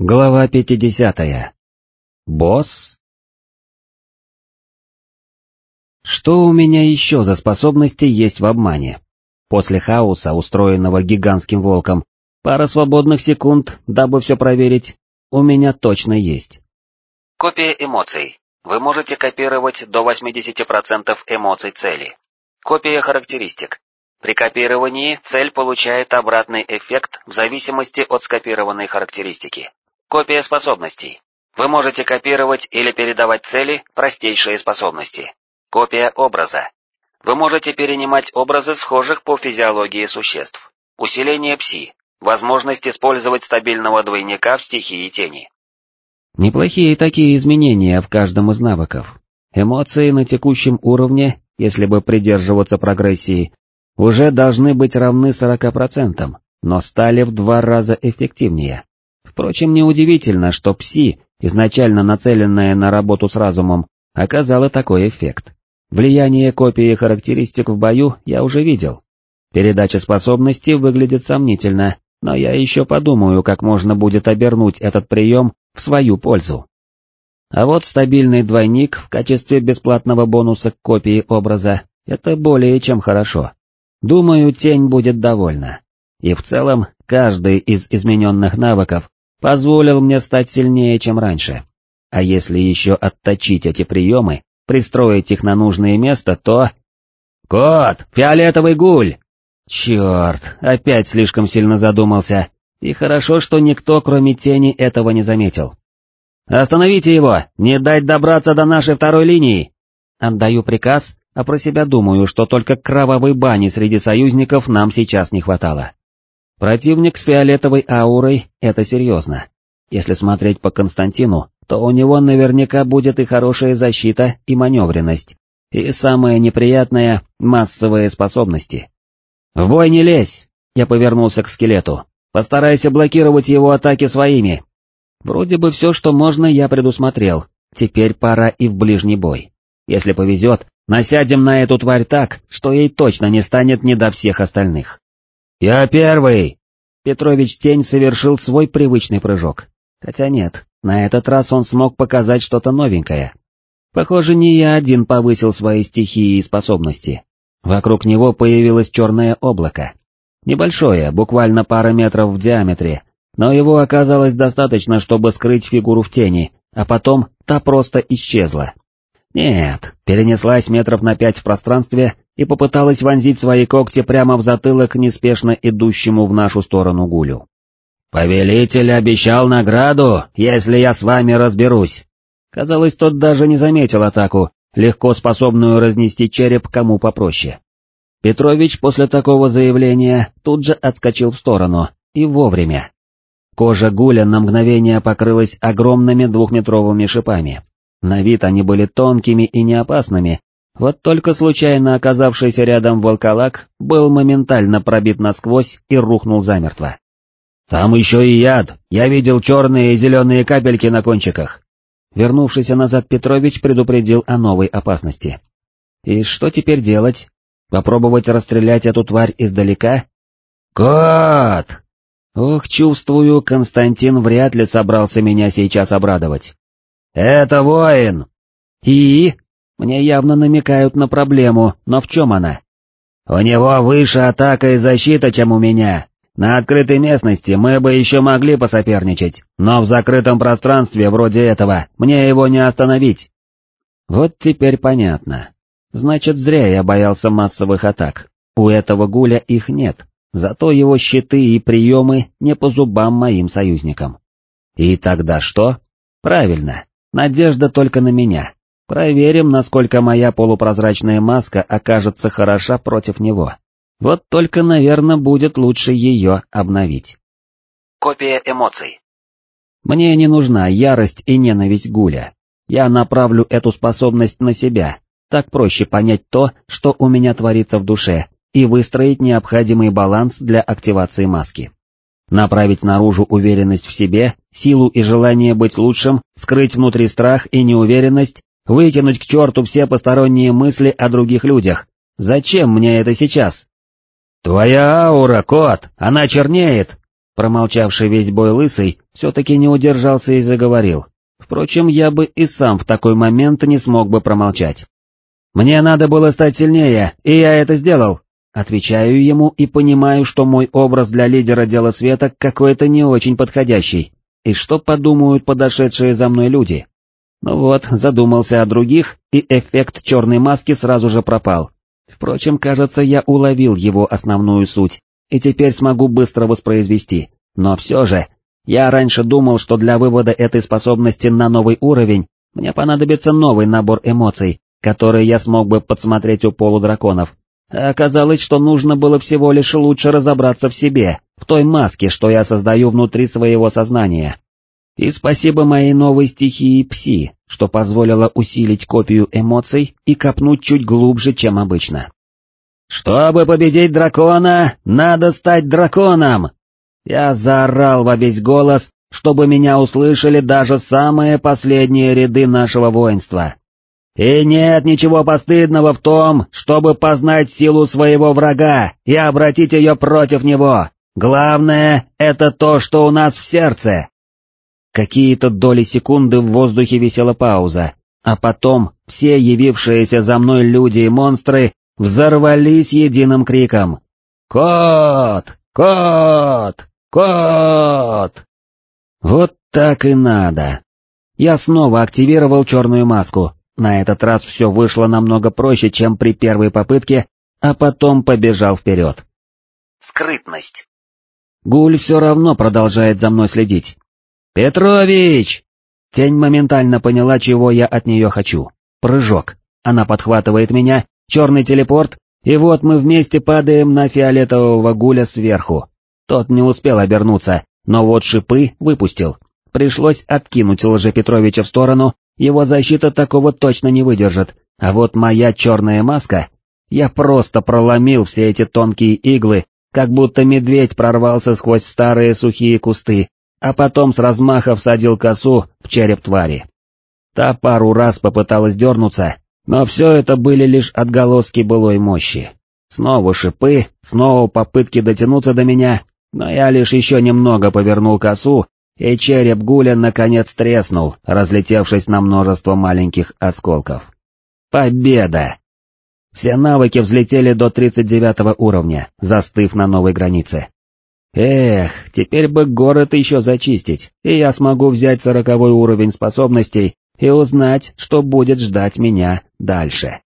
Глава 50. Босс? Что у меня еще за способности есть в обмане? После хаоса, устроенного гигантским волком, пара свободных секунд, дабы все проверить, у меня точно есть. Копия эмоций. Вы можете копировать до 80% эмоций цели. Копия характеристик. При копировании цель получает обратный эффект в зависимости от скопированной характеристики. Копия способностей. Вы можете копировать или передавать цели простейшие способности. Копия образа. Вы можете перенимать образы схожих по физиологии существ. Усиление пси. Возможность использовать стабильного двойника в стихии тени. Неплохие такие изменения в каждом из навыков. Эмоции на текущем уровне, если бы придерживаться прогрессии, уже должны быть равны 40%, но стали в два раза эффективнее. Впрочем, неудивительно, что ПСИ, изначально нацеленная на работу с разумом, оказала такой эффект. Влияние копии характеристик в бою я уже видел. Передача способностей выглядит сомнительно, но я еще подумаю, как можно будет обернуть этот прием в свою пользу. А вот стабильный двойник в качестве бесплатного бонуса к копии образа — это более чем хорошо. Думаю, тень будет довольна. И в целом, каждый из измененных навыков позволил мне стать сильнее, чем раньше. А если еще отточить эти приемы, пристроить их на нужное место, то... «Кот! Фиолетовый гуль!» Черт, опять слишком сильно задумался, и хорошо, что никто, кроме тени, этого не заметил. «Остановите его! Не дать добраться до нашей второй линии!» Отдаю приказ, а про себя думаю, что только кровавой бани среди союзников нам сейчас не хватало. Противник с фиолетовой аурой — это серьезно. Если смотреть по Константину, то у него наверняка будет и хорошая защита, и маневренность, и самое неприятное — массовые способности. «В бой не лезь!» — я повернулся к скелету. «Постарайся блокировать его атаки своими!» Вроде бы все, что можно, я предусмотрел, теперь пора и в ближний бой. Если повезет, насядем на эту тварь так, что ей точно не станет не до всех остальных. «Я первый!» Петрович Тень совершил свой привычный прыжок. Хотя нет, на этот раз он смог показать что-то новенькое. Похоже, не я один повысил свои стихии и способности. Вокруг него появилось черное облако. Небольшое, буквально пара метров в диаметре, но его оказалось достаточно, чтобы скрыть фигуру в тени, а потом та просто исчезла. Нет, перенеслась метров на пять в пространстве и попыталась вонзить свои когти прямо в затылок неспешно идущему в нашу сторону гулю. «Повелитель обещал награду, если я с вами разберусь!» Казалось, тот даже не заметил атаку, легко способную разнести череп кому попроще. Петрович после такого заявления тут же отскочил в сторону, и вовремя. Кожа гуля на мгновение покрылась огромными двухметровыми шипами. На вид они были тонкими и неопасными, вот только случайно оказавшийся рядом волколак был моментально пробит насквозь и рухнул замертво. «Там еще и яд, я видел черные и зеленые капельки на кончиках». Вернувшийся назад Петрович предупредил о новой опасности. «И что теперь делать? Попробовать расстрелять эту тварь издалека?» «Кот!» Ох, чувствую, Константин вряд ли собрался меня сейчас обрадовать. «Это воин!» «И?» Мне явно намекают на проблему, но в чем она? У него выше атака и защита, чем у меня. На открытой местности мы бы еще могли посоперничать, но в закрытом пространстве вроде этого мне его не остановить. Вот теперь понятно. Значит, зря я боялся массовых атак. У этого гуля их нет, зато его щиты и приемы не по зубам моим союзникам. И тогда что? Правильно, надежда только на меня. Проверим, насколько моя полупрозрачная маска окажется хороша против него. Вот только, наверное, будет лучше ее обновить. Копия эмоций. Мне не нужна ярость и ненависть Гуля. Я направлю эту способность на себя, так проще понять то, что у меня творится в душе, и выстроить необходимый баланс для активации маски. Направить наружу уверенность в себе, силу и желание быть лучшим, скрыть внутри страх и неуверенность, Выкинуть к черту все посторонние мысли о других людях. Зачем мне это сейчас? «Твоя аура, кот, она чернеет!» Промолчавший весь бой лысый, все-таки не удержался и заговорил. Впрочем, я бы и сам в такой момент не смог бы промолчать. «Мне надо было стать сильнее, и я это сделал!» Отвечаю ему и понимаю, что мой образ для лидера дела света какой-то не очень подходящий, и что подумают подошедшие за мной люди. Ну вот, задумался о других, и эффект черной маски сразу же пропал. Впрочем, кажется, я уловил его основную суть, и теперь смогу быстро воспроизвести, но все же, я раньше думал, что для вывода этой способности на новый уровень мне понадобится новый набор эмоций, которые я смог бы подсмотреть у полудраконов, а оказалось, что нужно было всего лишь лучше разобраться в себе, в той маске, что я создаю внутри своего сознания. И спасибо моей новой стихии Пси, что позволило усилить копию эмоций и копнуть чуть глубже, чем обычно. «Чтобы победить дракона, надо стать драконом!» Я заорал во весь голос, чтобы меня услышали даже самые последние ряды нашего воинства. И нет ничего постыдного в том, чтобы познать силу своего врага и обратить ее против него. Главное — это то, что у нас в сердце. Какие-то доли секунды в воздухе висела пауза, а потом все явившиеся за мной люди и монстры взорвались единым криком. «Кот! Кот! Кот!» Вот так и надо. Я снова активировал черную маску, на этот раз все вышло намного проще, чем при первой попытке, а потом побежал вперед. Скрытность. Гуль все равно продолжает за мной следить. «Петрович!» Тень моментально поняла, чего я от нее хочу. Прыжок. Она подхватывает меня, черный телепорт, и вот мы вместе падаем на фиолетового гуля сверху. Тот не успел обернуться, но вот шипы выпустил. Пришлось откинуть Лжепетровича в сторону, его защита такого точно не выдержит, а вот моя черная маска... Я просто проломил все эти тонкие иглы, как будто медведь прорвался сквозь старые сухие кусты, а потом с размаха всадил косу в череп твари. Та пару раз попыталась дернуться, но все это были лишь отголоски былой мощи. Снова шипы, снова попытки дотянуться до меня, но я лишь еще немного повернул косу, и череп Гуля наконец треснул, разлетевшись на множество маленьких осколков. Победа! Все навыки взлетели до 39 уровня, застыв на новой границе. Эх, теперь бы город еще зачистить, и я смогу взять сороковой уровень способностей и узнать, что будет ждать меня дальше.